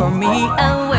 for me. Oh,